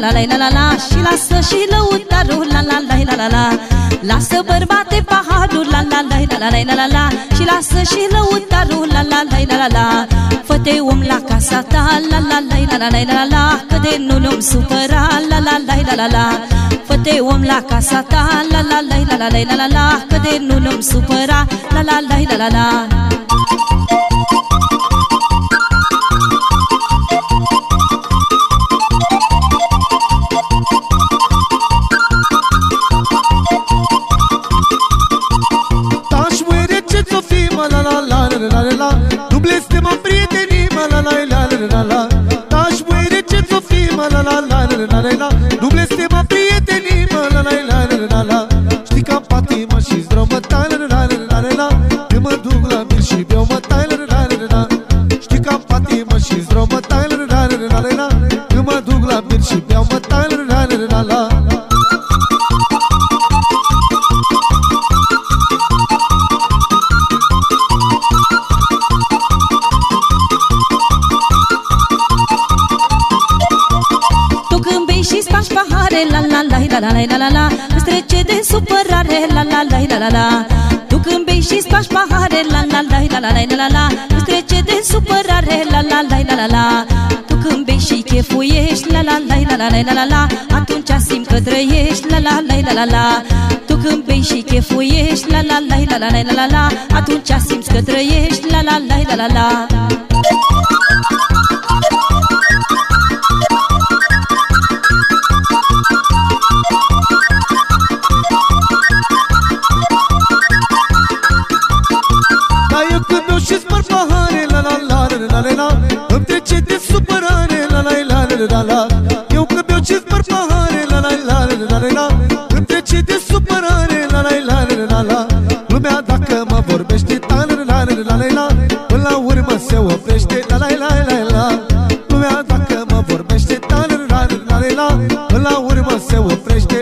la la la la la la la Și lasă și lăutarul la la la la la la Lasă bărbate paharul la la la la la la la la Și lasă și lăutarul la la la la la la Fă-te om la casa ta la la la la la la la la Că de nu nu-mi supăra la la la la la la Fă-te om la casa ta la la la la la la la la Că de nu nu-mi supăra la la la la la la la la la Duble stema prietenii mă la la la la la la Știi că am patimă și zdromă ta la la la la la Când mă duc la mir și beau mă tai la la la la Știi că am patimă și zdromă tai la la la la la Când mă duc la mir și beau mă tai la la la la la supărare La la la la la la la la Nu trece de supărare La la la la la la Tu când bei și spași pahare La la la la la la la la Nu trece de supărare La la la la la la Tu când bei și chefuiești La la la la la la la la Atunci simt că trăiești La la la la la la Tu când bei și chefuiești La la la la la la la la Atunci simți că trăiești La la la la la la la la la Îmi trece de supărare la la la la la la Eu că beau cinci par pahare la la la la la la Îmi trece de supărare la la la la la la Lumea dacă mă vorbește ta la la la la la la Până la urmă se oprește la la la la la Lumea dacă mă vorbește ta la la la la la Până la urmă se oprește